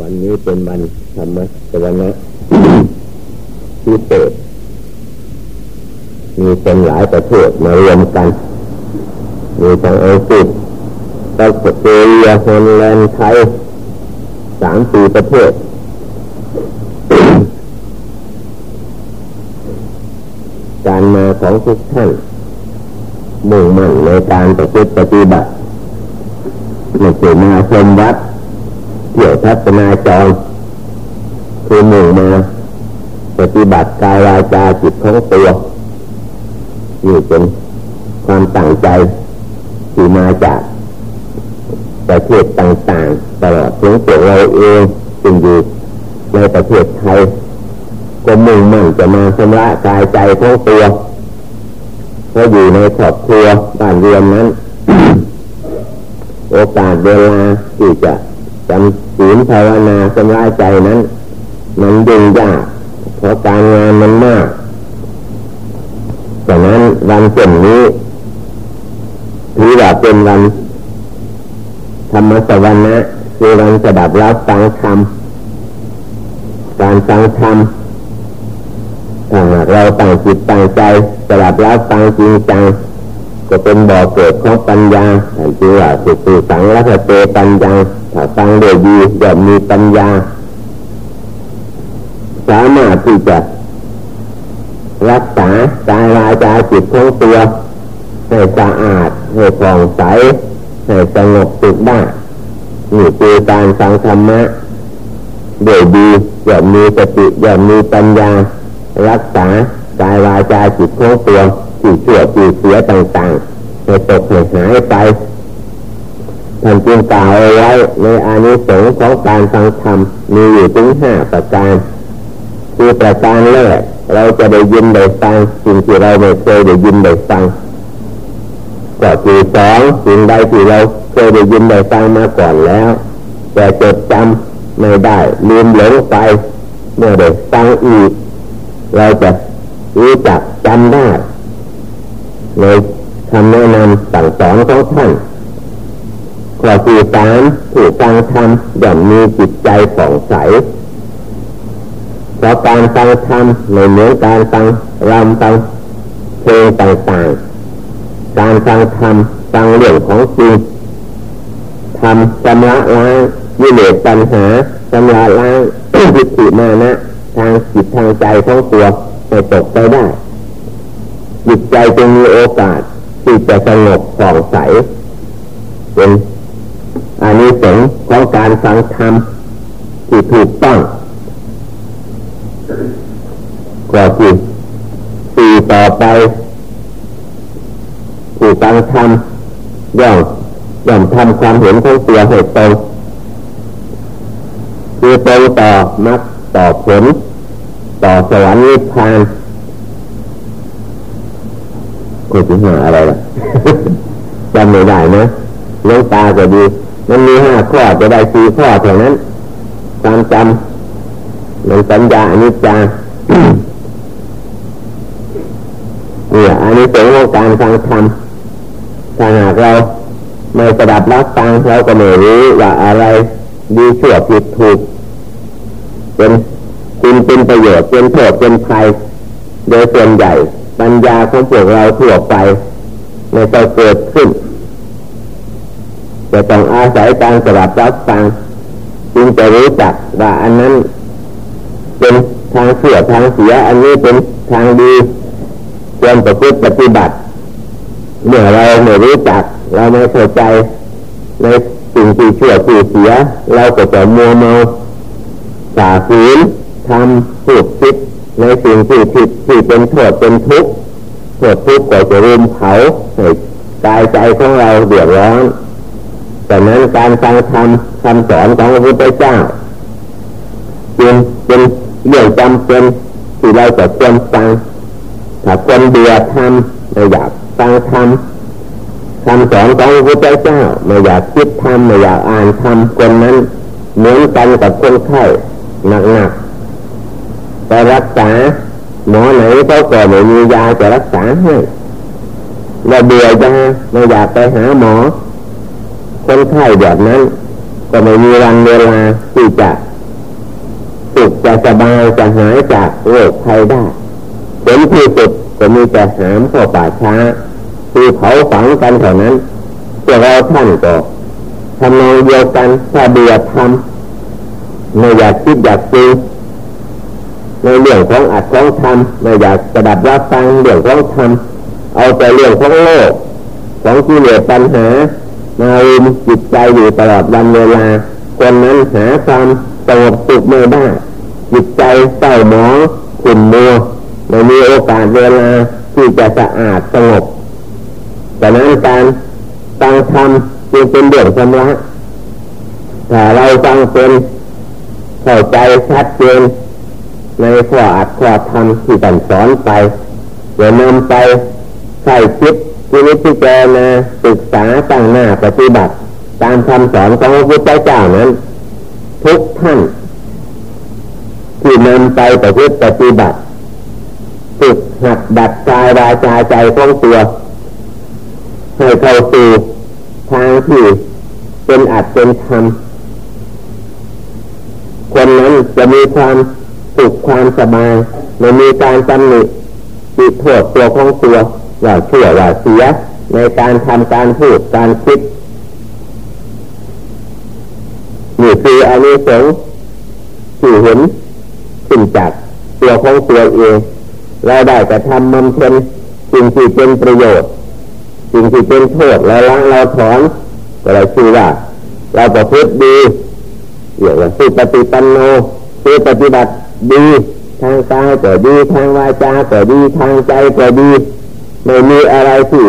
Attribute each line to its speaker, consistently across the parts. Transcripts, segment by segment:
Speaker 1: วันนี้เป็นวันธรรมะสวนะพิเศษมีเป็นหลายประเทศมารวมกัน มีทั้งอังกฤษออสเตรเลียฮอลแลนด์ไทยสามสี่ประเทศ การมาของทุกท่านมุ่งมั่นในการประพฤติปฏิบัติไม่ใช่มาชมวัด เกี่ยวทัศนาจร คือหนึ่งมาปฏิบัติกายวาจาจิตของตัวนี่เป็นความตั้งใจที่มาจากประเทศต่างๆตลอดถึงตัวเราเองจึงอยู่ในประเทศไทยก็มุ่งมั่นจะมาชำระกายใจของตัวเพราะอยู่ในครอบครัวบ้านเรือนนั้น โอกาสเวลาที่จะจำ ศีลภาวนาสำระใจนั้น มันยุ่งยากเพราะการงานมันมากดังนั้นวันเช่นนี้ถือว่าเป็นวันธรรมสวรรค์คือวันสดับรับฟังธรรมการฟังธรรมถ้าหากเราตั้งจิตตั้งใจสดับรับฟังจริงจังก็เป็นบ่อเกิดของปัญญาแต่จึงว่าสุติสังรัตเตปัญญา ถ้าฟังโดยดีย่อมมีปัญญา สามารถที่จะรักษากายวาจาจิตของตัวให้สะอาดให้ผ่องใสให้สงบสุขได้นี่คือการฟังธรรมะโดยดีย่อมมีสติย่อมมีปัญญา รักษากายวาจาจิตของตัวจิตชั่วจิตเสียต่างๆให้ตกให้หายไป ท่านจึงกล่าวเอาไว้ในอานิสงส์ของการฟังธรรมมีอยู่ถึงห้าประการคือประการแรกเราจะได้ยินได้ฟังสิ่งที่เราไม่เคยได้ยินได้ฟังก็คือสองสิ่งใดที่เราเคยได้ยินได้ฟังมาก่อนแล้ว แต่จดจำไม่ได้ลืมหลงไป เมื่อได้ฟังอีก เราจะรู้จักจำได้ในคำแนะนำสั่งสอนของท่าน ข้อที่สามผู้ฟังธรรมย่อมมีจิตใจผ่องใสเพราะการฟังธรรมไม่เหมือนการฟังรำฟังเพลงต่างๆ การฟังธรรมฟังเรื่องของจริงทำชำระล้างยิเลสปัญหาชำระล้างวิจิมานะ ทางจิตทางใจของตัวให้ตกไปได้จิตใจจะมีโอกาสที่จะสงบผ่องใสเป็น อันนี้สงของการฟังธรรมที่ถูกต้องก็คือปีต่อไปผู้ฟังธรรมย่อมย่อมทำความเห็นของตัวให้ตรงคือตรงต่อมักต่อผล ต่อสวรรค์นิพพานคุณจะหาอะไรล่ะจำไม่ได้นะเลี้ยงตาก็ดี มันมีห้าข้อจะได้สี่ข้อเท่านั้นตามจำมันสัญญาอนิจจาเนี่ยอันนี้เป็นของการฟังธรรมถ้าหากเราไม่สดับรับฟังเราก็ไม่รู้ว่าอะไรดีชั่วผิดถูก เป็นคุณเป็นประโยชน์เป็นโทษเป็นภัยโดยส่วนใหญ่ปัญญาของพวกเราทั่วไปในจะเกิดขึ้น จะต้องอาศัยการสดับรับฟังจึงจะรู้จักว่าอันนั้นเป็นทางเสียทางเสีย อันนี้เป็นทางดีควรประพฤติปฏิบัติ เมื่อเราไม่รู้จัก เราไม่เข้าใจในสิ่งที่เชื่อที่เสีย เราก็จะมัวเมาสาฝืนทำพูดคิดในสิ่งที่ผิดที่เป็นโทษเป็นทุกข์โทษทุกข์ก็จะรุมเผาให้กายใจของเราเดือดร้อน แต่นั้นการฟังธรรมคำสอนของพระพุทธเจ้าจึงเป็นเรื่องจำเป็นที่เราจะควรฟังถ้าคนเบื่อธรรมไม่อยากฟังธรรมคำสอนของพระพุทธเจ้าไม่อยากคิดธรรมไม่อยากอ่านธรรมคนนั้นเหมือนกันกับคนไข้หนักๆไปรักษาหมอไหนเขาก็ไม่มียาจะรักษาให้เราเบื่อยาไม่อยากไปหาหมอ คนไข้แบบนั้น ก็ไม่มีวันเวลาที่จะสุขจะสบายจะหายจากโรคภัยได้ผลที่สุดก็มีแต่หามเข้าป่าช้าคือเผาฝังกันเท่านั้นจะเราท่านก็ทำนองเดียวกันถ้าเบียดทำไม่อยากคิดอยากซื้อในเรื่องของอัดของทำไม่อยากกระดับรับฟังเรื่องของทำเอาแต่เรื่องของโลกของที่เหลือปัญหา มาอุมจิตใจอยู่ตลอดวันเวลา คนนั้นหาความสงบสุขไม่ได้จิตใจเศร้าหมองขุ่นมัวไม่มีโอกาสเวลาที่จะสะอาดสงบดังนั้นการฟังธรรมจึงเป็นเรื่องสำคัญถ้าเราฟังเป็นเข้าใจชัดเจนในข้ออัดข้อธรรมที่ท่านสอนไปเดี๋ยวนำไปใส่คิด ที่นิพพานาศึกษาตั้งหน้าปฏิบัติ ตามคำสอนของพระพุทธเจ้านั้น ทุกท่าน ที่นำไปประพฤติปฏิบัติฝึกหัดดัดกายวาจาใจของตัวให้เข้าสู่ทางที่เป็นอัดเป็นธรรมคนนั้นจะมีความสุขความสบายไม่มีการตำหนิติโทษตัวของตัว ว่าเชื่อว่าเสียในการทำการพูดการคิดนี่คืออานิสงส์ที่เห็นขึ้นจากตัวของตัวเองเราได้กระทำมันเป็นสิ่งที่เป็นประโยชน์สิ่งที่เป็นโทษเราล้างเราถอนก็เลยคือว่า เราประพฤติดีเรียกว่าสุปฏิปันโนคือปฏิบัติดี ทางกายก็ดีทางวาจาก็ดีทางใจก็ดี ไม่มีอะไรที่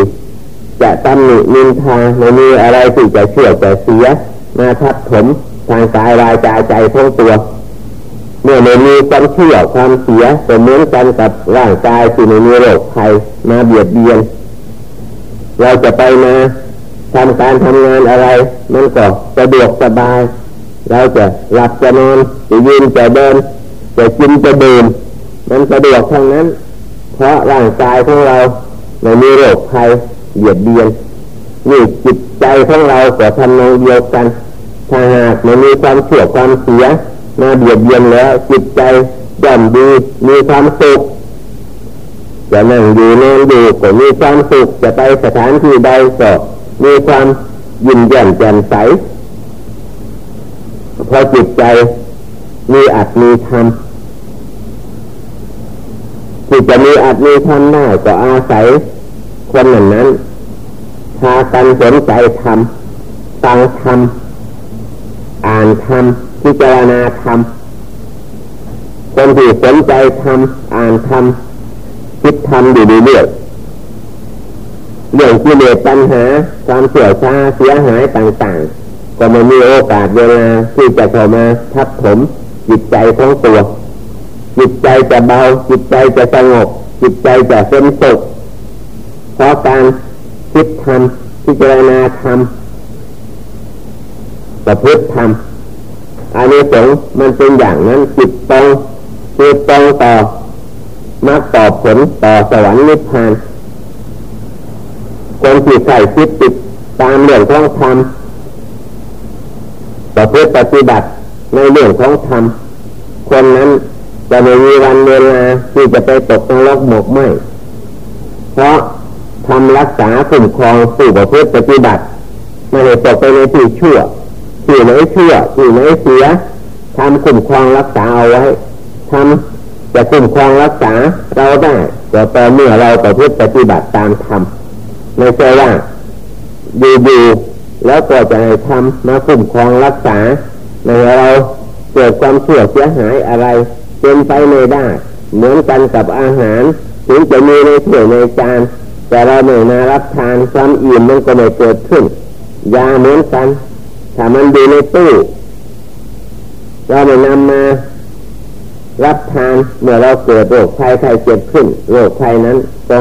Speaker 1: จะตำหนินินทาไม่มีอะไรที่จะเชื่อจะเสียมาทับถมทางกายวายใจใจทั้งตัวเมื่อไม่มีความเชื่อความเสียก็เหมือนกันกับร่างกายที่ไม่มีโรคภัยมาเบียดเบียน เราจะไปมาทำการทำงานอะไร มันก็สะดวกสบาย เราจะหลับจะนอนจะยืนจะเดินจะกินจะดื่มมันสะดวกทั้งนั้น เพราะร่างกายของเรา ไม่มีโรคภัยเบียดเบียนนี่จิตใจของเราก็ทำนองเดียวกัน ถ้าหากไม่มีความเสื่อความเสียมาเบียดเบียนแล้ว จิตใจย่อมดีมีความสุขจะนั่งอยู่นอนดูก็มีความสุขจะไปสถานที่ใดก็มีความยินแย้มแจ่มใสพอจิตใจมีอัตมีธรรมที่จะมีอัตมีธรรมได้ก็อาศัย คนนั้นนั้นพากันสนใจธรรมฟังธรรมอ่านธรรมพิจารณาธรรมคนที่สนใจธรรมอ่านธรรมคิดทำอยู่เรื่อยเรื่องกิเลสปัญหา ความเสียชาเสียหายต่างๆ ก็ไม่มีโอกาสเวลาที่จะเข้ามาทับถมจิตใจของตัวจิตใจจะเบาจิตใจจะสงบจิตใจจะเป็นสุข เพราะการคิดทำพิจารณาทำประพฤติทำอันนี้สงมันเป็นอย่างนั้นจิตตรงจิตตรงต่อมาตอบผลต่อสวรรค์นิพพานคนที่ใส่คิดติดตามเรื่องของธรรมต่อเพื่อปฏิบัติในเรื่องของธรรมคนนั้นจะไม่มีวันเวลาที่จะไปตกนรกหมกไหมเพราะ ทำรักษาคุ้มครองสู่ประพฤติปฏิบัติไม่ให้ตกไปในที่ชั่วที่ไหนชั่วที่ไหนเสียทำคุ้มครองรักษาเอาไว้ทำจะคุ้มครองรักษาเราได้ก็ต่อเมื่อเราประพฤติปฏิบัติตามธรรมไม่ใช่ว่าอยู่ๆแล้วก็จะให้ทำมาคุ้มครองรักษาในเราเกิดความเสื่อเสียหายอะไรเป็นไปไม่ได้เหมือนกันกับอาหารถึงจะมีในถ้วยในจาน แต่เราไม่มารับทานความอิ่มมันก็ไม่เกิดขึ้น ยาเหมือนกันถ้ามันดีในตู้เราไม่นำมารับทานเมื่อเราเกิดโรคภัยไข้เจ็บขึ้น โรคภัยนั้นก็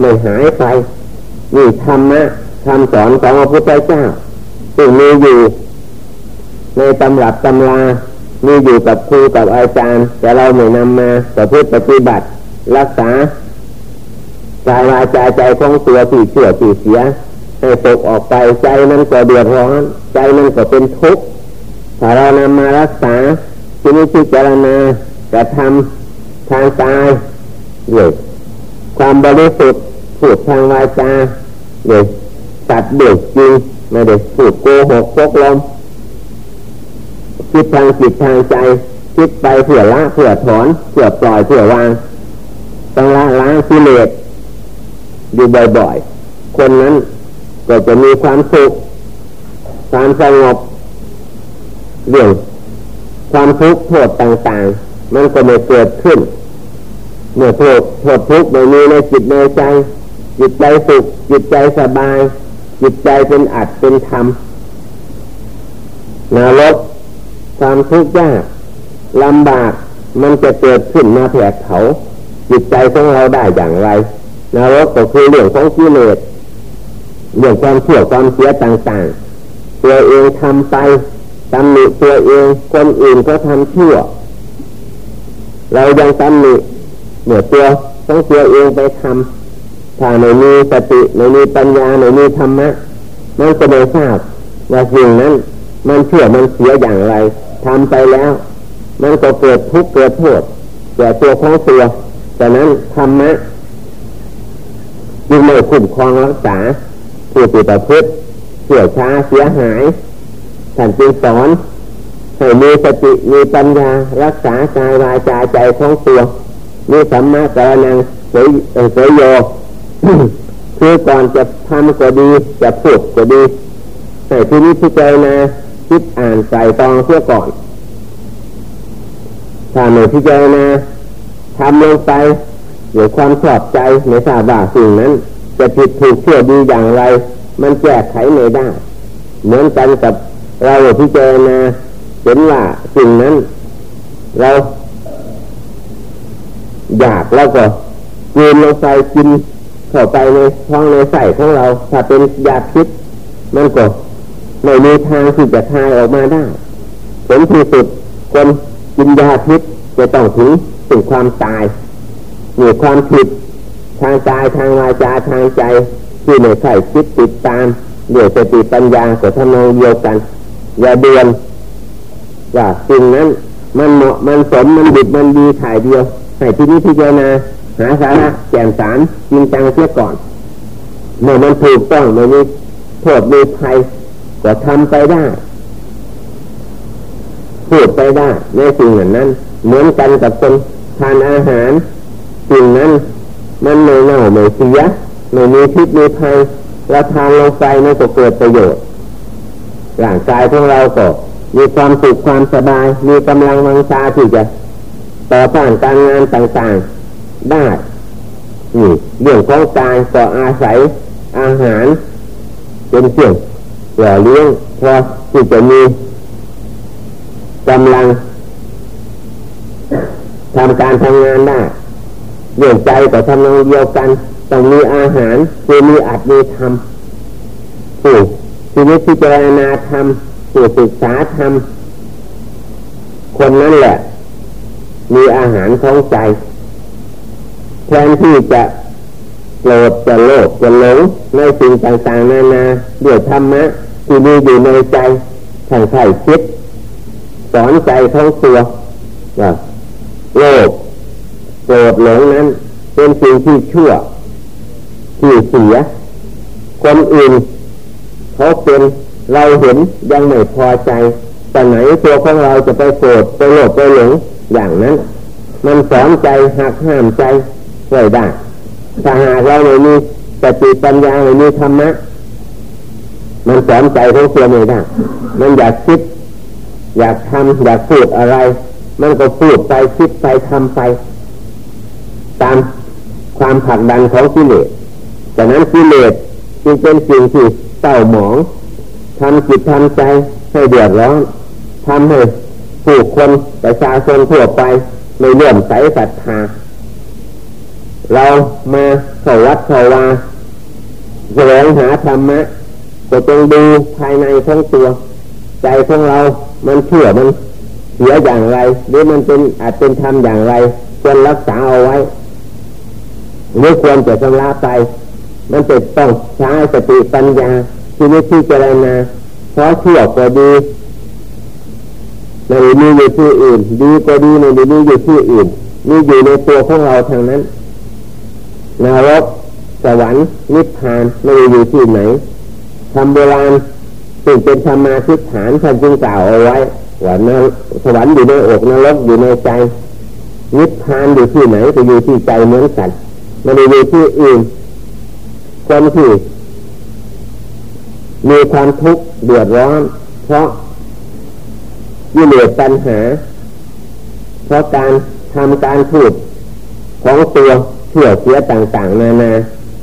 Speaker 1: ไม่หายไปนี่ธรรมะคำสอนของพระพุทธเจ้าซึ่งมีอยู่ ในตำรับตำรามีอยู่กับครูกับอาจารย์ แต่เราไม่นำมาประพฤติปฏิบัติ รักษา กายวาจาใจของตัวที่เสื่อที่เสียให้ตกออกไปใจนั้นก็เดือดร้อน ใจนั้นก็เป็นทุกข์ถ้าเรานำมารักษาที่นี้พิจารณากระทำทางกายเยความบริสุทธิ์พูดทางวาจาเยตัดเดือดจริงไม่ได้พูดโกหกพกลมคิดทางจิตทางใจคิดไปเผื่อละเผื่อถอนเผื่อปล่อยเผื่อวางต้องละล้างกิเลส อยู่บ่อยๆ คนนั้นก็จะมีความสุขความสงบเรื่องความทุกข์โทษต่างๆ มันก็ไม่เกิดขึ้น เมื่อโทษโทษทุกข์ไม่มีในจิตในใจ จิตใจสุข จิตใจสบาย จิตใจเป็นอัดเป็นธรรมนรกความทุกข์ยากลำบากมันจะเกิดขึ้นมาแผดเขาจิตใจของเราได้อย่างไร นรกก็คือเรื่องของกิเลสเรื่องความเชื่อความเสียต่างๆ ตัวเองทำไปตำหนิตัวเองคนอื่นก็ทำชั่ว เรายังตำหนิเหนือตัวต้องตัวเองไปทำถ้าไม่มีสติไม่มีปัญญาไม่มีธรรมะมันจะไม่ทราบว่าสิ่งนั้น มันเชื่อมันเสียอย่างไรทำไปแล้ว มันก็เกิดทุกข์เกิดโทษแก่ตัวของตัวแต่นั้นธรรมะ ยิ่งไม่คุ้มครองรักษาผู้ติดประพฤติเสียช้าเสียหายท่านจึงสอนให้มีสติมีปัญญารักษากายวาจาใจของตัวมีสัมมาตรนังเสยเสยโยคือก่อนจะทำก็ดีจะพูดก็ดีแต่ที่นี้พิจารณาคิดอ่านใส่ตองเพื่อก่อนถ้าไม่พิจารณาทำลงไป หรือความชอบใจในทราบว่าสิ่งนั้น จะผิดถูกเชื่อดีอย่างไร มันแก้ไขไม่ได้ เหมือนกันกับเราพิจารณาเห็นว่าสิ่งนั้น เราอยากแล้วก็กินลงไปกินเข้าไปในท้องในใส่ของเรา ถ้าเป็นยาพิษมันก็ไม่มีทางที่จะทายออกมาได้ผลที่สุดคนกินยาพิษจะต้องถึงถึงความตาย มีความผิดทางกายทางวาจาทางใจที่ไม่ใช่คิดติดตามเดี๋ยวสติปัญญาก็ทำนองเดียวกัน อย่าเดือนว่าสิ่งนั้นมันเหมาะมันสมมันดิบมันดีถ่ายเดียวให้ที่นี้พิจารณาหาสาระแก่นสารจริงจังเสียก่อน เมื่อมันถูกต้องเมื่อมีโทษมีภัยก็ทำไปได้พูดไปได้ในสิ่งเหล่านั้น เหมือนกันกับคนทานอาหาร สิ่งนั้นมันไม่เน่าไม่เสียไม่มีพิษมีภัยเราทานลงไปมันก็เกิดประโยชน์ร่างกายของเราก็มีความสุขความสบาย มีกำลังวังชาที่จะต่อต้านการงานต่างๆได้นี่เรื่องของกายก็อาศัยอาหาร เป็นเสี่ยงหล่อเลี้ยงพอที่จะมีกำลังทำการทำงานได้ เรื่องใจก็ทำนองเดียวกันต้องมีอาหารคือมีอัดมีทำผู้ชีวิตพิจารณาธรรมผู้ศึกษาธรรมคนนั้นแหละ มีอาหารของใจแทนที่จะโกรธจะโลภจะหลงในสิ่งต่างๆนานาด้วยธรรมะที่มีอยู่ในใจทางใจคิดสอนใจของตัวว่าโลภ โกรธหลงนั้น เป็นสิ่งที่ชั่วที่เสีย คนอื่นเขาเป็นเราเห็นยังไม่พอใจแต่ไหนตัวของเราจะไปโกรธไปโลภไปหลงอย่างนั้น มันสอนใจหักห้ามใจไว้ได้ถ้าหากเราไม่มีสติปัญญาไม่มีธรรมะมันสอนใจของตัวไม่ได้มันอยากคิด อยากทำอยากพูดอะไร มันก็พูดไปคิดไปทำไป ตามความผลักดันของกิเลสแต่นั้นกิเลสจึงเป็นสิ่งที่เศร้าหมองทำจิตทำใจให้เดือดร้อนทำให้ผู้คนประชาชนทั่วไปไม่เลื่อมใสศรัทธาเรามาเข้าวัดเข้าวาแสวงหาธรรมะก็ต้องดูภายในของตัว ใจของเรา มันเชื่อมันเสียอย่างไร หรือมันเป็นอาจเป็นธรรมอย่างไรควรรักษาเอาไว้ หรือควรจะชำระไป มันจะต้องใช้สติปัญญาที่นี้ที่เจรณาเพราะเชื่อก็ดีไม่ด้มีอยู่ที่อื่น ดีก็ดีไม่ได้มีอยู่ที่อื่นมีอยู่ในตัวของเราทางนั้นนรกสวรรค์นิพพานไม่ได้อยู่ที่ไหนทำโบราณสิ่งเป็นธรรมาทิฏฐานท่านจึงกล่าวเอาไว้ว่านสวรรค์อยู่ในอกนรกอยู่ในใจ นิพพานอยู่ที่ไหนก็อยู่ที่ใจเหมือนกัน ไม่ได้อยู่ที่อื่นคนที่มีความทุกข์เดือดร้อน เพราะยิเลสปัญหา เพราะการทำการพูดของตัวเชื่อเสียต่างๆนานา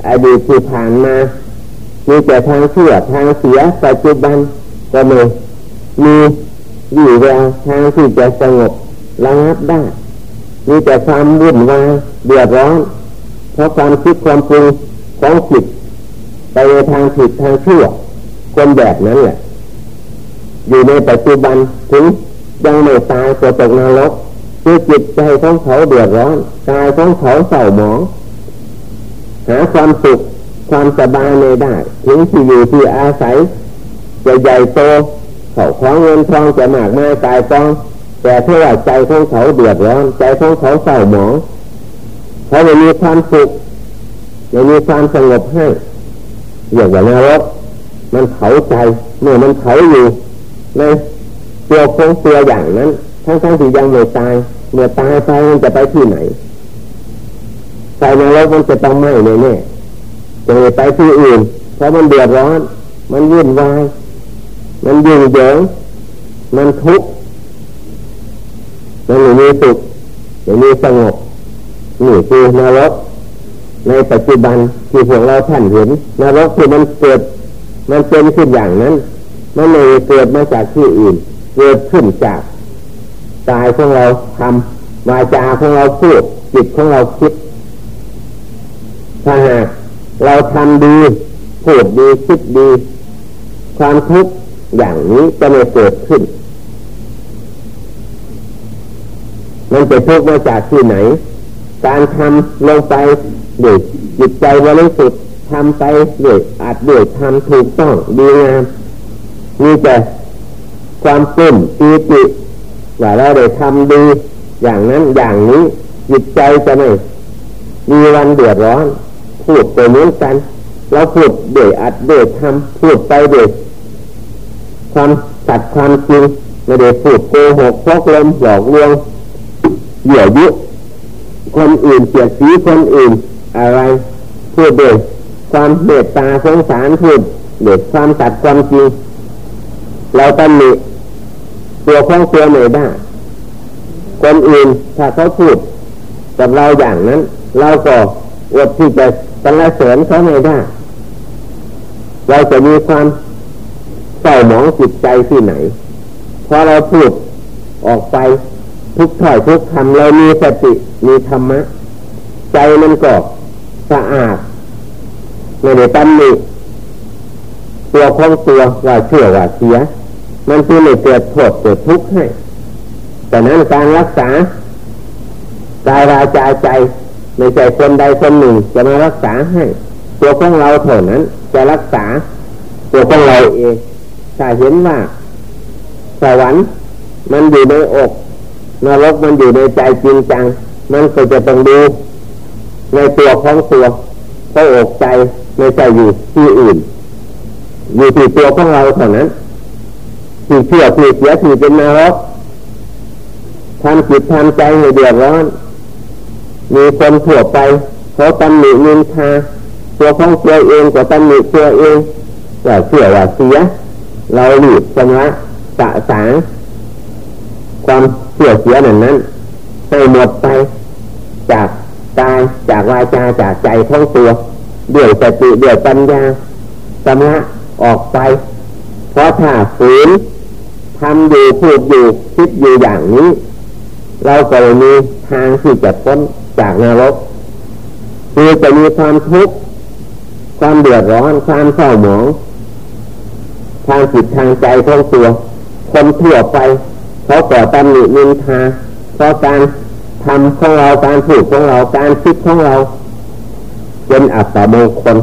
Speaker 1: อดีตที่ผ่านมา มีแต่ทางเชื่อทางเสียปัจจุบันก็ม่มีวี่แววทางที่จะสงบระงับได้มีแต่ความวุ่นวายเดือดร้อน เพราะความคิดความปรุงของจิตไปในทางผิดทางชั่วคนแบบนั้นแหละอยู่ในปัจจุบันถึงยังไม่ตายก็ตกนรกคือจิตใจของเขาเดือดร้อนกายของเขาเศร้าหมองหาความสุขความสบายในได้ถึงที่อยู่ที่อาศัยจะใหญ่โตเขาของเงินทองจะมากมายกายกองแต่ถ้าว่าใจของเขาเดือดร้อนใจของเขาเศร้าหมอง เขาไม่มีความสุขไม่มีความสงบให้อย่างว่านรกมันเผาใจเมื่อมันเผาอยู่ในตัวคงตัวอย่างนั้น ทั้งทั้งที่ยังไม่ตายเมื่อตายไปมันจะไปที่ไหนไฟนรกมันจะต้องไหม้แน่แน่จะไปที่อื่น เพราะมันเดือดร้อน มันวุ่นวายมันยุ่งเหยิงมันทุกข์มันไม่มีสุขไม่มีสงบ นี่คือนรกในปัจจุบันที่พวกเราท่านเห็นนรกที่มันเกิด มันเป็นขึ้นอย่างนั้น มันไม่เกิดมาจากที่อื่น เกิดขึ้นจากกายของเราทำวาจาของเราพูดจิตของเราคิดถ้าหากเราทำดีพูดดีคิดดี ความทุกข์อย่างนี้จะไม่เกิดขึ้น มันจะทุกข์มาจากที่ไหน การทำลงไปด้วยจิตใจบริสุทธิ์ทำไปด้วยอาจด้วยทำถูกต้องดีงามมีแต่ความปุ่มปีติว่าเราได้ทำดี อย่างนั้นอย่างนี้ จิตใจจะไม่มีวันเดือดร้อน พูดไปเหมือนกันเราพูดเดือดอัดเดือดทำพูดไปเดือดความสัตย์ความจริงไม่ได้พูดโกหกพกลมหลอกลวงเหยื่อยุ คนอื่นเสียสีคนอื่น อะไรพูดเดือดความเมตตาสงสารพูดเดือดความสัตย์ความจริงเราตำหนิตัวของตัวไม่ได้คนอื่นถ้าเขาพูดกับเราอย่างนั้น เราก็อดที่จะสรรเสริญเขาไม่ได้ เราจะมีความเศร้าหมองจิตใจที่ไหนพอเราพูดออกไป ทุกถ้อยทุกคำเรามีสติมีธรรมะ ใจมันก็สะอาดไม่ได้ตำหนิตัวของตัวว่าเชื่อว่าเสีย มันคือไม่เกิดโทษเกิดทุกข์ให้แต่นั้นการรักษากายราจาใจไม่ใช่คนใดคนหนึ่ง จะมารักษาให้ ตัวของเราเท่านั้น จะรักษา ตัวของเราเองถ้าเห็นว่าสวรรค์มันอยู่ในอก นรกมันอยู่ในใจจริงจัง มันก็จะต้องดูในตัวของตัวเพราะอกใจไม่ใช่อยู่ที่อื่น อยู่ที่ตัวของเราเท่านั้นที่เชื่อที่เสียที่เป็นนรกทำจิตทำใจให้เดือดร้อน มีคนทั่วไปเขาตำหนินินทาตัวของตัวเองก็ตำหนิตัวเองว่าเชื่อว่าเสีย เราหลีดชำระสะสางความ เสื่อเสียนั้นนั้นให้หมดไปจากกายจากวาจาจากใจของตัวเดี่ยวสติเดี่ยวปัญญาชำระออกไป เพราะถ้าฝืนทำอยู่พูดอยู่คิดอยู่อย่างนี้ เราก็มีทางที่จะพ้นจากนรกคือจะมีความทุกข์ความเดือดร้อนความเศร้าหมองทางจิตทางใจของตัว คนทั่วไป เขาก่อตำหนินินทาเพราะการทำของเราการพูดของเราการคิดของเรา เป็นอัตมงคล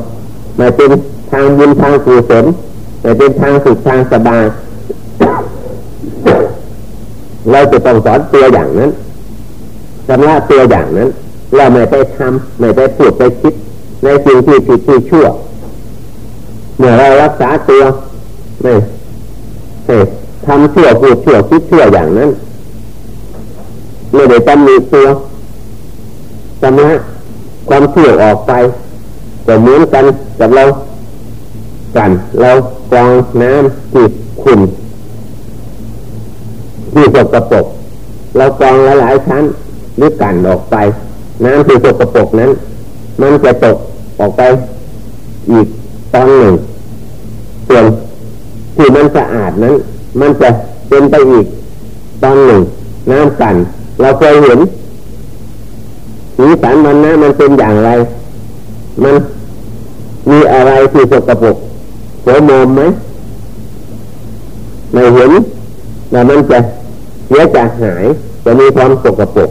Speaker 1: ไม่เป็นทางบุญทางกุศลไม่เป็นทางสุขทางสบายเราจะต้องสอนตัวอย่างนั้นชำระตัวอย่างนั้น เราไม่ไปทำไม่ไปพูดไปคิด ในสิ่งที่ผิดที่ชั่วเมื่อเรารักษาตัวไม่ ทำชั่วพูดชั่วคิดเชั่วอย่างนั้น ไม่ได้ตำหนิตัวชำระความเชั่วออกไปก็เหมือนกันกับเรากันเรากรองน้ำที่ขุ่นที่สกปรกเรากรองหลายๆชั้นหรือกันออกไป น้ำที่สกปรกนั้น มันจะตกออกไป อีกตอนหนึ่งส่วนที่มันสะอาดนั้น มันจะเป็นไปอีกตอนหนึ่ง น้ำกันเราเคยเห็นสีสันมันนะมันเป็นอย่างไร มันมีอะไรที่สกปรกโสมมไหมไม่เห็นแต่มันจะเสียจะหาย จะมีความสกปรก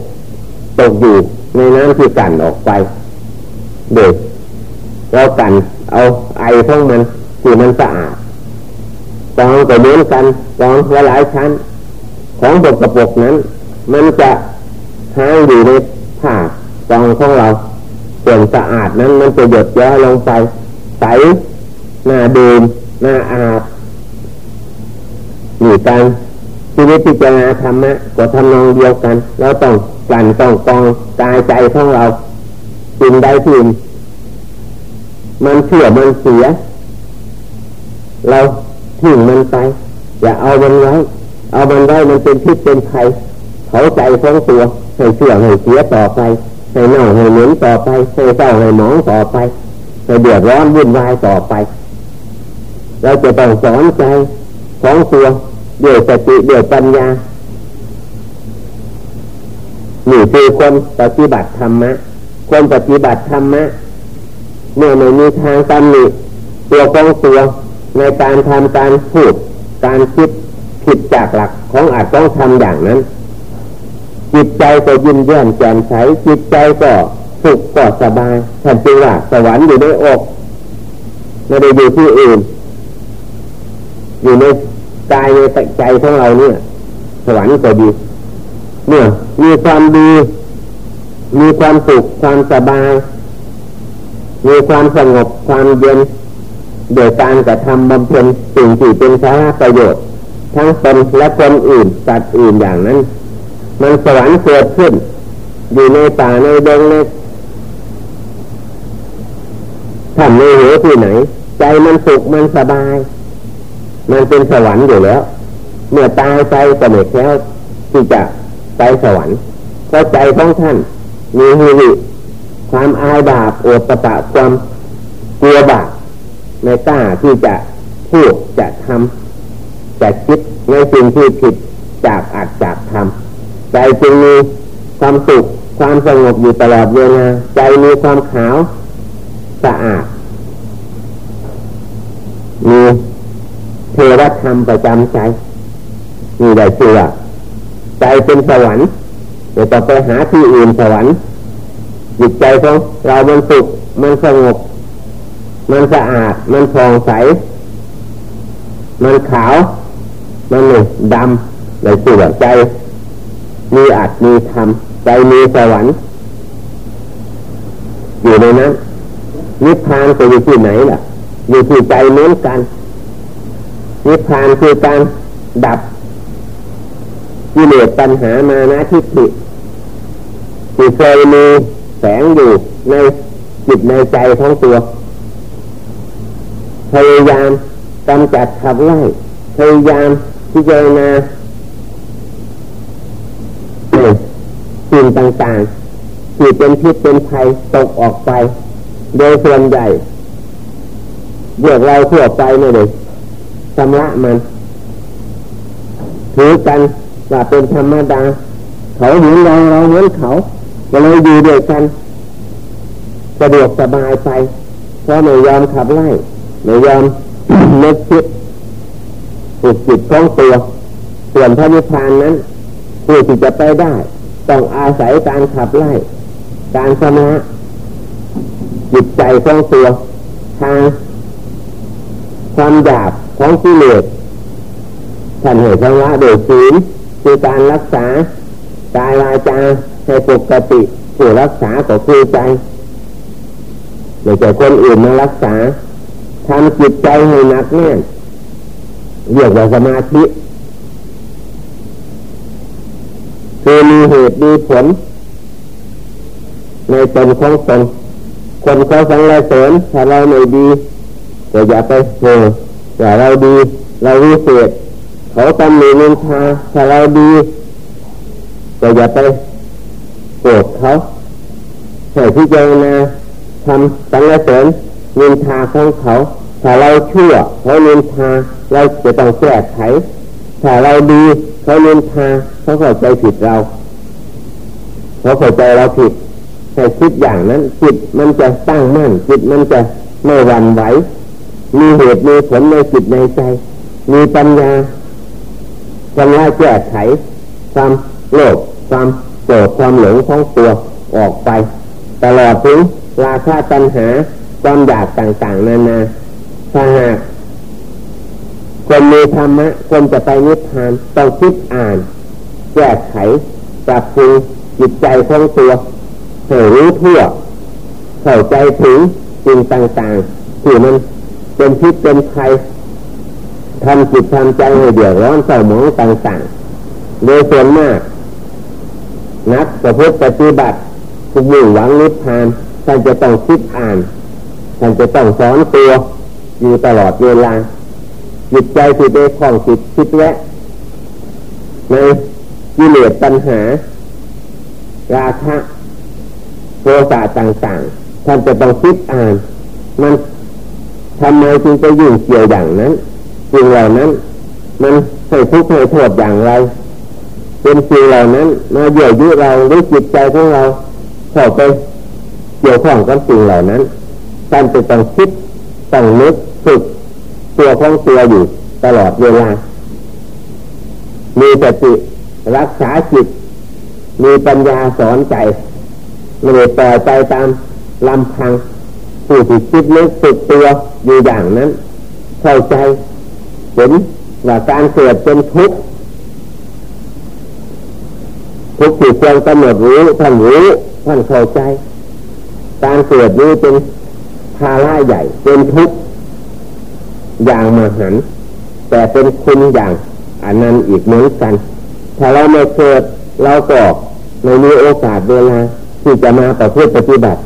Speaker 1: ตกอยู่ในน้ำที่กันออกไปเด็กเรากันเอาไอของมันที่มันสะอาด กองก็เหมือนกันกองหลายชั้น ของสกปรกนั้น มันจะหายอยู่ในผ้ากองของเราส่วนสะอาดนั้นมันจะหยดย้อยลงไปใสหน้าดื่มหน้าอาบมีการชีวิตพิจารณาธรรมะก็ทำนองเดียวกัน เราต้องกลั่นต้องกองกายใจของเราสิ่งใดที่มันเชื่อมันเสีย เรา ทิ้งมันไป อย่าเอามันไว้ เอามันไว้มันเป็นพิษเป็นภัยเขาใจของตัวให้เชื่อให้เสียต่อไปให้เน่าให้เหม็นต่อไปให้เศร้าให้หมองต่อไปให้เดือดร้อนวุ่นวายต่อไป เราจะต้องสอนใจของตัวด้วยสติด้วยปัญญาหนี่คือคนปฏิบัติธรรมะ คนปฏิบัติธรรมะเมื่อไม่มีทางตำหนิตัวของตัว ในการทำการพูดการคิดผิดจากหลักของอาจต้องทำอย่างนั้น จิตใจก็ยินเยี่ยมแจ่มใสจิตใจก็สุขก็สบายท่านจึงว่าสวรรค์อยู่ในอกไม่ได้อยู่ที่อื่น อยู่ในกายในใจของเราเนี่ย สวรรค์ก็ดี เนี่ย มีความดี มีความสุขความสบาย มีความสงบความเย็น โดยการกระทำบำเพ็ญสิ่งที่เป็นสาระประโยชน์ ทั้งตนและคนอื่นสัตว์อื่นอย่างนั้น มันสวรรค์เกิดขึ้น อยู่ในป่าในดงในทำในหัวที่ไหน ใจมันสุขมันสบาย มันเป็นสวรรค์อยู่แล้ว เมื่อตายใจก็ไม่แค่ที่จะไปสวรรค์เพราะใจของท่าน มีหิริความอายบาปโอดตะปะความกลัวบาป ในกล้าที่จะพูดจะทำจะคิดในสิ่งที่ผิดจากอาจจากทำใจจึงมีความสุขความสงบอยู่ตลอดเวลาใจมีความขาวสะอาดมีเทวธรรมประจำใจมีได้เชื่อใจเป็นสวรรค์เดี๋ยวต่อไปหาที่อื่นสวรรค์จิตใจของเรามันสุขมันสงบ มันสะอาด มันผ่องใส มันขาว มันหนึ่งดำในตัวใจ มีอัดมีธรรม ใจมีสวรรค์ อยู่ในนั้นนิพพานจะอยู่ที่ไหนล่ะ อยู่ที่ใจเหมือนกัน นิพพานคือการดับกิเลสปัญหามานะทิฏฐิที่เคยมีแสงอยู่ในจิตในใจของตัว พยายามกำจัดขับไล่พยายามพิจารณาสิ่งต่างๆที่เป็นพิษเป็นภัยตกออกไป โดยส่วนใหญ่เรียกเราทั่วไปไม่เลยชำระมัน ถือกันว่าเป็นธรรมดา เขาเหมือนเราเราเหมือนเขาก็เลยอยู่ด้วยกันสะดวกสบายไปเพราะไม่ยอมขับไล่ ไม่ยอมเลิกคิดฝึกจิตของตัว ส่วนพระนิพพานนั้นผู้ที่จะไปได้ ต้องอาศัยการขับไล่ การชนะจิตใจของตัวทางความหยาบของกิเลสท่านเหตุชำระโดยศีลคือการรักษากายวาจาให้ปกติผู้รักษาก็คือใจไม่ใช่คนอื่นมารักษา ทำจิตใจให้หนักแน่นเรียกว่าสมาธิคือมีเหตุมีผล ในตนของตนคนเขาสังเสริญถ้าเราไม่ดีก็อย่าไปเห่ออย่าเราดีเราวิเศษเขาตำหนินินทาถ้าเราดีก็อย่าไปโกรธเขาให้พิจารณาทำสังเสริญนินทาของเขา ถ้าเราชั่วเขานินทาเราจะต้องแก้ไขถ้าเราดีเขานินทาเขาเข้าใจผิดเราเขาเข้าใจเราผิดแต่คิดอย่างนั้นจิตมันจะตั้งมั่นจิตมันจะไม่หวั่นไหวมีเหตุมีผลในจิตในใจ มีปัญญาชำระแก้ไขความโลภความโกรธความหลงของตัวออกไป ตลอดถึงราคาตัณหาความอยากต่างๆนานา ถ้าหากคนมีธรรมะคนจะไปนิพพานต้องคิดอ่าน แก้ไขปรับปรุงจิตใจของตัวให้รู้ทั่วเข้าใจถึงสิ่งต่างๆที่มันเป็นพิษเป็นภัยทำจิตทำใจให้เดือดร้อนเศร้าหมองต่างๆโดยส่วนมาก นักประพฤติปฏิบัติผู้มุ่งหวังนิพพานท่านจะต้องคิดอ่านท่านจะต้องสอนตัว อยู่ตลอดเวลาจิตใจที่ได้คล้องจิตคิดแวะในกิเลสปัญหา ราคะโทสะต่างๆ ท่านจะต้องคิดอ่าน มันทำไมจึงจะยิ่งเกี่ยวอย่างนั้นสิ่งเหล่านั้น มันให้ทุกข์ให้โทษอย่างไร เป็นสิ่งเหล่านั้นมาเยื่อยุเราหรือจิตใจของเราเข้าไปเกี่ยวข้องกับสิ่งเหล่านั้นท่านจะต้องคิดต้องนึก ฝึกตัวของตัวอยู่ตลอดเวลา มีสติรักษาจิต มีปัญญาสอนใจไม่ได้ปล่อยใจตามลำพังผู้ที่คิดนึกฝึกตัวอยู่อย่างนั้น เข้าใจเห็นว่าการเกิดเป็นทุกข์ทุกข์ที่ควรกำหนดรู้ท่านรู้ท่านเข้าใจ การเกิดนี้เป็นภาระใหญ่เป็นทุกข์ อย่างมหันแต่เป็นคุณอย่างอันนั้นอีกเหมือนกัน ถ้าเราไม่เกิดเราก็ไม่มีโอกาสเวลาที่จะมาประพฤติปฏิบัติ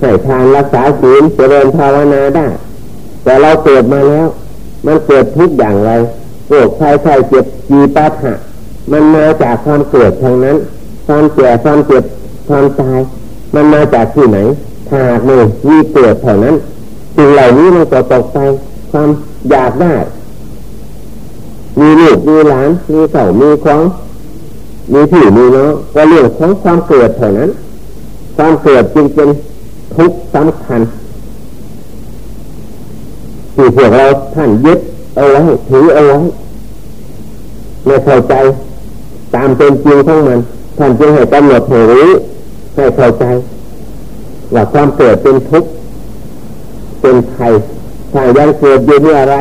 Speaker 1: ให้ทานรักษาศีลเจริญภาวนาได้ แต่เราเกิดมาแล้ว มันเกิดทุกอย่างไรโรคไข้ไข้เจ็บจีปาถะมันมาจากความเกิดทางนั้น ความแก่ความเจ็บความตาย มันมาจากที่ไหนถ้าหากมือมีเกิดเท่านั้นสิ่งเหล่านี้มันก็ตกไป ความอยากได้ มีลูกมีหลาน มีเสามีของ มีผีมีเนาะก็เรื่องของความเกิดเท่านั้น ความเกิดจึงเป็นทุกข์สำคัญที่พวกเราท่านยึดเอาไว้ถือเอาไว้ไม่เข้าใจตามเป็นจริงของมันท่านจึงให้กำหนดให้รู้ให้เข้าใจว่าความเกิดเป็นทุกข์เป็นไทย ยังเกิดอยู่ที่อไร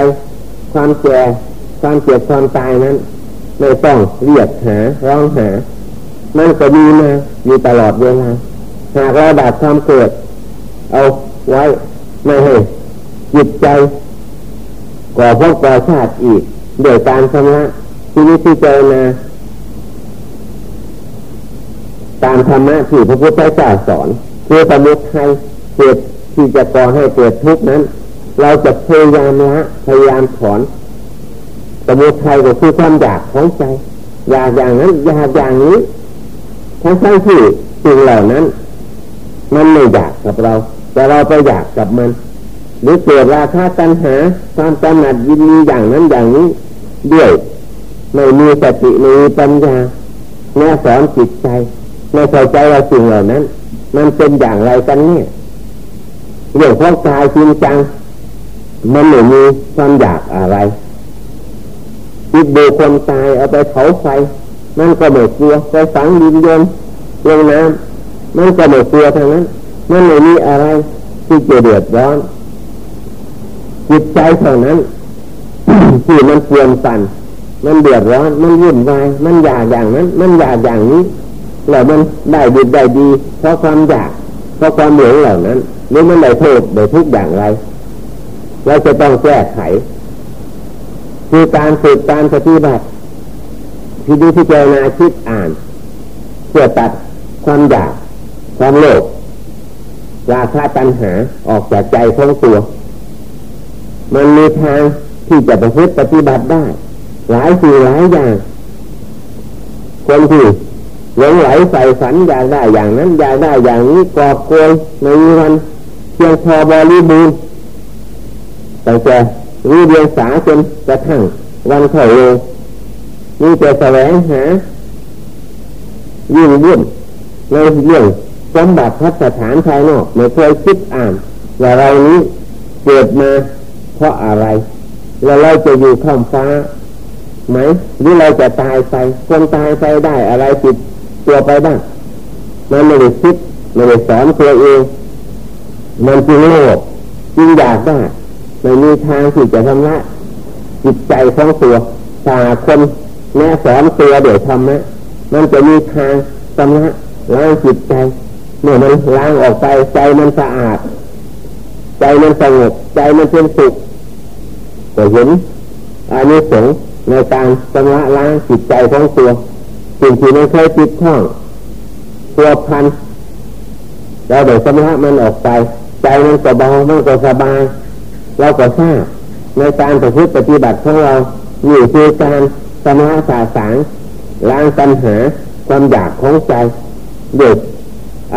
Speaker 1: ความแก่ความเจ็บความตายนั้นไม่ต้องเรียกหาร้องหา มันก็มีมาอยู่ตลอดเวลาหากเราดับความเกิด เอาไว้ไม่ให้จิตใจก่อพวกก่อชาติอีกโดยการชำระที่นี้ที่เจนาตามธรรมะที่พระพุทธเจ้าสอนคือสมุทัยเกิดที่จะก่อให้เกิดทุกข์นั้น เราจะพยายามละพยายามถอนสมุทัยก็คือความอยากของใจ อยากอย่างนั้นอยากอย่างนี้ทั้งทั้งที่สิ่งเหล่านั้น มันไม่อยากกับเรา แต่เราไปอยากกับมัน หรือเกิดราคาตัณหา ความกำหนัดยินดีอย่างนั้นอย่างนี้ด้วยไม่มีสติไม่มีปัญญาแม่สอนจิตใจไม่เข้าใจว่าสิ่งเหล่านั้น มันเป็นอย่างไรกันเนี่ยเรื่องของกายจริงจัง มันไม่มีความอยากอะไรคิดดูคนตายเอาไปเผาไฟมันก็ไม่กลัวไปฝังดินยนลงน้ำมันก็ไม่กลัวทางนั้นมันไม่มีอะไรที่จะเดือดร้อนจิตใจเท่านั้นที่มันเปลี่ยนสันมันเดือดร้อนมันวุ่นวายมันอยากอย่างนั้น มันอยากอย่างนี้แล้วมันได้ดีได้ดี เพราะความอยากเพราะความหลงเหล่านั้นหรือมันได้โทษได้ทุกอย่างไร เราจะต้องแก้ไข คือการฝึกการปฏิบัติที่ดูที่เจนาคิดอ่าน เพื่อตัดความอยากความโลภราคะตัณหาออกจากใจของตัว มันมีทางที่จะประพฤติปฏิบัติได้ หลายสิ่งหลายอย่างคนที่หลงไหลใส่ฝันอยากได้อย่างนั้นอยากได้อย่างนี้กอบโกยในวันเพียงพอบริบูรณ์ แต่จะรู้เดียงสาจนกระทั่งวันเข่าโลนี่จะแสวงหายิ่งวุ่นในเรื่องสมบัติพัฒฐานภายนอกไม่เคยคิดอ่านว่าเรานี้เกิดมาเพราะอะไร แล้วเราจะอยู่ข้ามฟ้าไหมหรือเราจะตายไปคนตายไปได้อะไรติดตัวไปบ้างมันไม่ได้คิดไม่ได้สอนตัวเองมันจึงโลภจึงอยากได้ ไม่มีทางที่จะทำละจิตใจของตัวถ้าคนแม่สอนตัวเดี๋ยวทำนะมันจะมีทางทำละล้างจิตใจเมื่อมันล้างออกไปใจมันสะอาด ใจมันสงบใจมันเป็นสุขก็เห็นอันนี้สงในการชำระล้างจิตใจของตัวสิ่งที่มันเคยติดข้องตัวพันเราเดี๋ยวชำระมันออกไป ใจมันก็เบามันก็สบาย เราก็ทราบในการประพฤติปฏิบัติของเราอยู่คือการชำระสาสางล้างปัญหาความอยากของใจเด็ก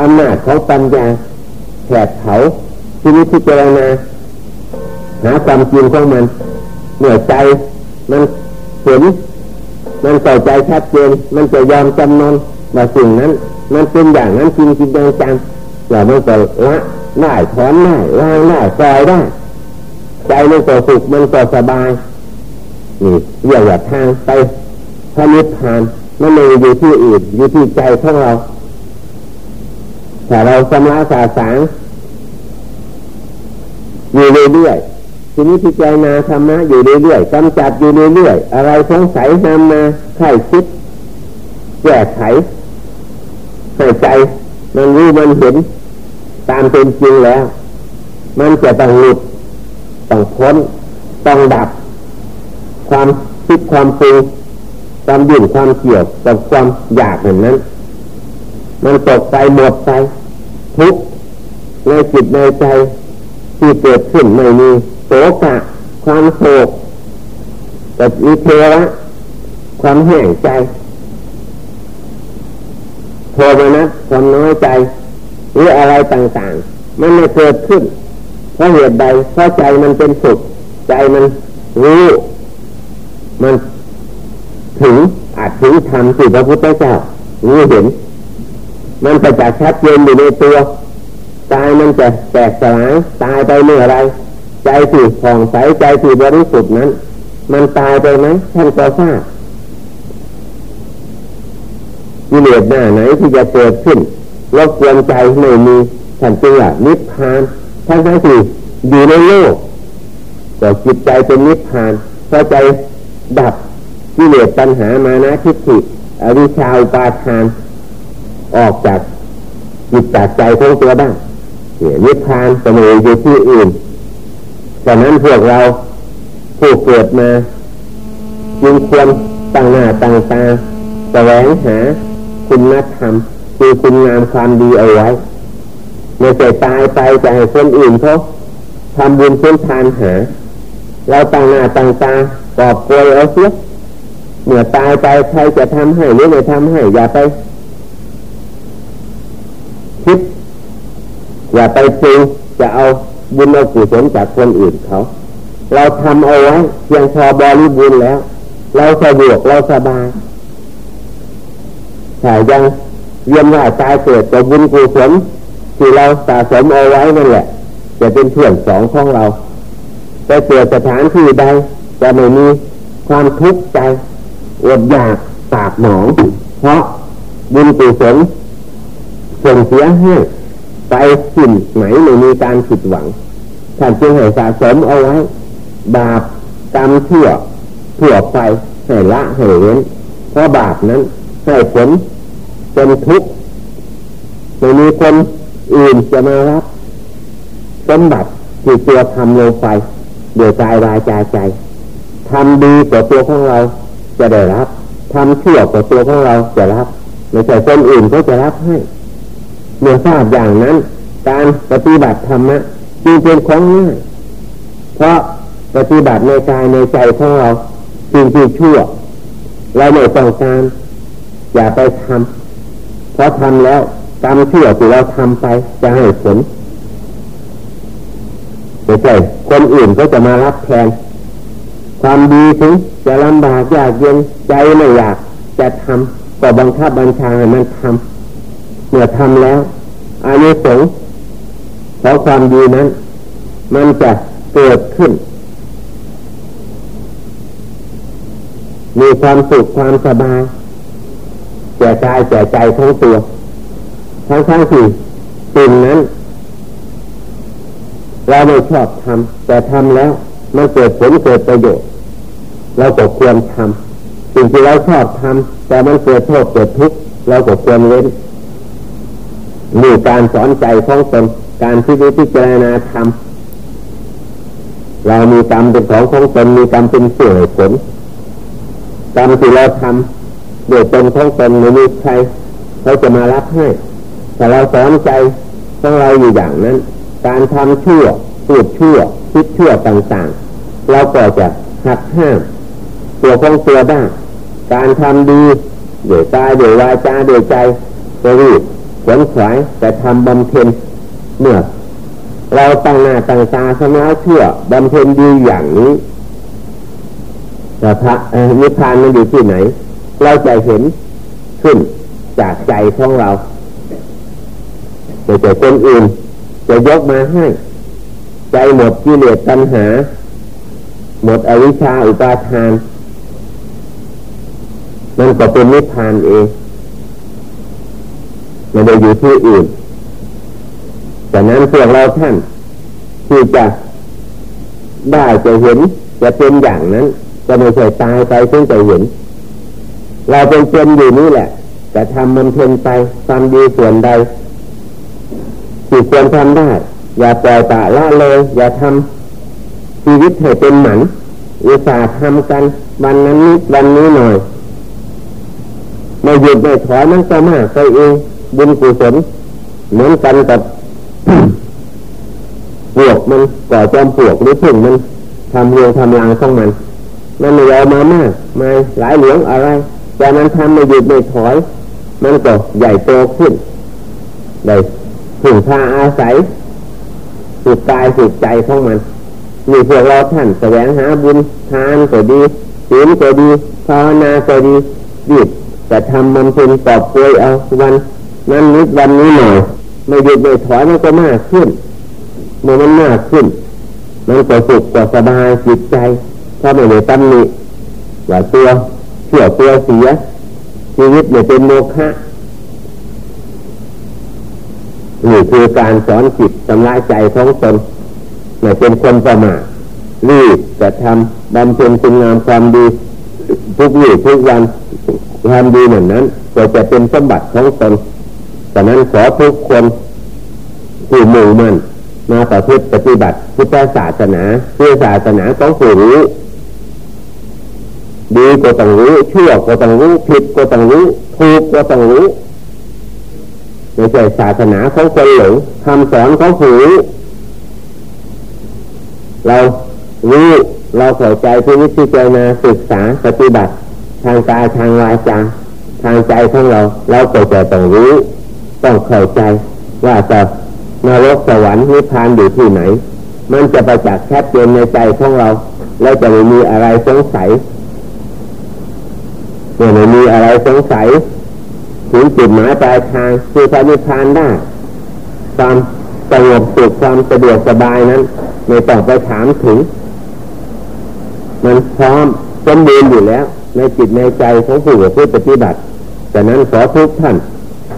Speaker 1: อำนาจของปัญญาแผดเผาที่นี้ที่เจรณาหาความจริงของมันเหนื่อยใจมันเห็นมันใส่ใจชัดเจนมันจะยอมจำนนว่าสิ่งนั้น มันเป็นอย่างนั้นจริงจริงจังจังแล้วมันก็ละได้ถอนได้วางได้ปล่อยได้ ใจมันก็สุขมันก็สบายนี่เรื่องแบบทางไปพระนิพพานมันไม่อยู่ที่อื่นอยู่ที่ใจของเราถ้าเราสำลักสาสางอยู่เรื่อยๆทีนี้พิจารณาธรรมะอยู่เรื่อยๆกำจัดอยู่เรื่อยๆอะไรสงสัยนำมาไข้คิดแก้ไขใส่ใจมันรู้มันเห็น ตามเป็นจริงแล้ว มันจะต้องหลุด ต้องพ้นต้องดับ ความคิดความปรุงความดิ่นความเกี่ยวกับความอยากอย่างนั้น มันตกไปหมดไปทุกในจิตในใจที่เกิดขึ้นไม่มีโศกะความโศกแต่มีเทระความแห้งใจโทมนัสความน้อยใจ หรืออะไรต่างๆ มันไม่เกิดขึ้น เพราะเหตุใดเพราะใจมันเป็นสุข ใจมันรู้ มันถึงอาจถึงธรรมที่พระพุทธเจ้ารู้เห็น มันจะจักชัดเจนอยู่ในตัวตายมันจะแตกสลายตายไปเมื่อไร ใจที่ผ่องใสใจที่บริสุทธิ์นั้น มันตายไปไหมท่านก็ทราบกิเลสหน้าไหนที่จะเกิดขึ้นรบกวนใจไม่มีท่านจึงว่านิพพาน ทั้งทั้งที่อยู่ในโลกก็จิตใจเป็นนิพพานเพราะใจดับกิเลสปัญหามานะทิฏฐิอวิชชาอุปาทาน ออกจากจิตจากใจของตัวได้นิพพานสมุยอยู่ที่อื่นฉะนั้นพวกเราผู้เกิดมาจึงควรตั้งหน้าตั้งตาแสวงหาคุณธรรมคือคุณงามความดีเอาไว้ ไม่ใช่ตายไปจะให้คนอื่นเขาทำบุญเพื่อทานหา เราตั้งหน้าตั้งตากอบกลวยเอาเสียเมื่อตายไปใครจะทำให้หรือไม่ทำให้อย่าไปคิดอย่าไปจริงจะเอาบุญเอากุศลจากคนอื่นเขาเราทำเอาไว้เพียงพอบริบูรณ์แล้ว เราสะดวกเราสบายแต่ยังเยี่ยมว่าตายเกิดกับบุญกุศล ที่เราสะสมเอาไว้นั่นแหละ จะเป็นเพื่อนสองของเราแต่เกิดสถานที่ใดจะไม่มีความทุกข์ใจอดอยากปากหนอง เพราะบุญกุศลส่งเสียให้ไปสิ่งไหนไม่มีการผิดหวังท่านจึงให้สะสมเอาไว้ บาปกรรมเชื่อเผื่อไปให้ละให้เว้นเพราะบาปนั้นให้ผลเป็นทุกข์ไม่มีคน อื่นจะมารับสมบัติที่ตัวทำลงไปเดี๋ยวใจวายใจใจทำดีกว่าตัวของเราจะได้รับทำชั่วกว่าตัวของเราจะรับไม่ใช่คนอื่นก็จะรับให้เมื่อทราบอย่างนั้น การปฏิบัติธรรมะจึงเป็นของง่ายเพราะปฏิบัติในกายในใจของเราสิ่งที่ชั่ว เราไม่ต้องการอย่าไปทำเพราะทำแล้ว กรรมชั่วที่เราทำไปจะให้ผลไม่ใช่คนอื่นก็จะมารับแทน ความดีถึงจะลำบากยากเย็นใจไม่อยาก จะทำก็บังคับบัญชาให้มันทำเมื่อทำแล้วอายุสงเพราะความดีนั้น มันจะเกิดขึ้น มีความสุขความสบายแก่กายแก่ใจทั้งตัว ทั้งทั้งที่สิ่งนั้น เราไม่ชอบทำแต่ทำแล้วมันเกิดผลเกิดประโยชน์ เราก็ควรทำสิ่งที่เราชอบทำแต่มันเกิดโทษเกิดทุกข์เราก็ควรเว้นมีการสอนใจของตนการที่พิจารณาทำเรามีกรรมเป็นของของตนมีกรรมเป็นเสื่อผลกรรมที่เราทำโดยตนของตนไม่มีใครเขาจะมารับให้ แต่เราสอนใจของเราอยู่อย่างนั้น การทำชั่วพูดชั่วคิดชั่วต่างๆ เราก็จะหักห้ามตัวของตัวได้การทำดีเดี๋ยวตายเดี๋ยววาจาเดี๋ยวใจจะรีบขวนขวายแต่ทำบำเพ็ญเมื่อเราตั้งหน้าตั้งตาสมาเชื่อบำเพ็ญดีอย่างนี้แต่พระนิพพานมันอยู่ที่ไหน เราจะเห็นขึ้นจากใจของเรา ไม่ใช่คนอื่น จะยกมาให้ ใจหมดกิเลสตัณหา หมดอวิชชาอุปาทานมันก็เป็นนิพพานเองไม่ได้อยู่ที่อื่นแต่นั้นพวกเราท่านที่จะได้จะเห็นจะเป็นอย่างนั้น จะไม่ใช่ตายไปเพิ่งจะเห็น เราเป็นเป็นอยู่นี่แหละ แต่ทำมันเพนไปความดีส่วนใด ที่ควรทำได้ อย่าปล่อยปละละเลย อย่าทำชีวิตให้เป็นหมันอุตส่าห์ทำกัน วันนั้นนิดวันนี้หน่อยไม่หยุดไม่ถอยมันก็มากไปเองบุญกุศลเหมือนกันกับปวกมันก่อจอมปวกหรือพึ่งมันทำเรืองทำรางของมันมันไม่ยอมมามากมาหลายเหลืองอะไร แต่มันทำไม่หยุดไม่ถอย มันก็ใหญ่โตขึ้นได้ ถึงพาอาศัยสุดกายสุดใจของมันมีพวกเราท่านแสวงหาบุญทานก็ดีศีลก็ดีภาวนาก็ดีดีแต่ทำมันเป็นตอบป่วยเอาวัน นั้นนิดวันนี้หน่อยไม่หยุดไม่ถอยมันก็มากขึ้น เมื่อมันมากขึ้น มันก็สุขก็สบายจิตใจ ถ้าไม่ได้ตำหนิว่าตัวเชื่อตัวเสียชีวิตไม่เป็นโมฆะ นี่คือการสอนจิตสำลายใจของตนไม่เป็นคนประมาทรีบจะทำบำเพ็ญคุณงามความดี ทุกวี่ทุกวันความดีเหมือนนั้น ก็จะเป็นสมบัติของตนแต่นั้นขอทุกคนผู้มุ่งมั่นมาประพฤติปฏิบัติพุทธศาสนาเพื่อศาสนาต้องผู้รู้ดีก็ต้องรู้ชั่วก็ต้องรู้ผิดก็ต้องรู้ถูกก็ต้องรู้ ไม่ใช่ศาสนาของคนหลงคำสอนของหูเรารู้เราเข้าใจพิจิตรณาศึกษาปฏิบัติ ทางกายทางวาจาทางใจของเรา เราก็จะต้องรู้ ต้องเข้าใจ ว่าจะนรกสวรรค์นิพพานอยู่ที่ไหน มันจะประจักษ์ชัดเจนในใจของเรา แล้วจะไม่มีอะไรสงสัยไม่มีอะไรสงสัย ถึงจุดหมายปลายทางคือพระนิพพานได้ความสงบสุขความสะดวกสบายนั้นไม่ต้องไปถามถึง มันพร้อมสมบูรณ์อยู่แล้ว ในจิตในใจของผู้ผู้ปฏิบัติแต่นั้นขอทุกท่าน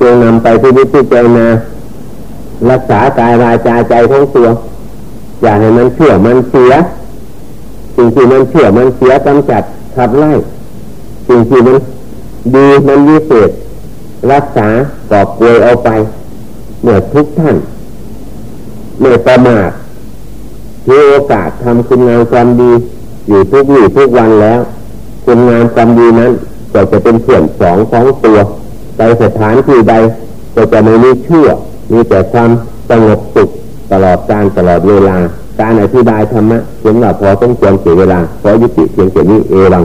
Speaker 1: จงนำไปที่นิพพานารักษากายวาจาใจของตัว อย่าให้มันเชื่อมันเสียสิ่งที่มันเชื่อมันเสียกำจัดขับไล่สิ่งที่มันดีมันวิเศษ รักษากอบป่วยเอาไป เมื่อทุกท่านเมื่อประมาทถือโอกาสทำคุณงามความดี อยู่ทุกวี่ทุกวันแล้ว คุณงามความดีนั้นก็จะเป็นส่วนสองของตัวไปสถานที่ใดก็จะไม่มีเชื่อ มีแต่ความสงบสุขตลอดการตลอดเวลา การอธิบายธรรมะเห็นว่าพอต้องควรเสียเวลาขอยุติเพียงแค่นี้เอวัง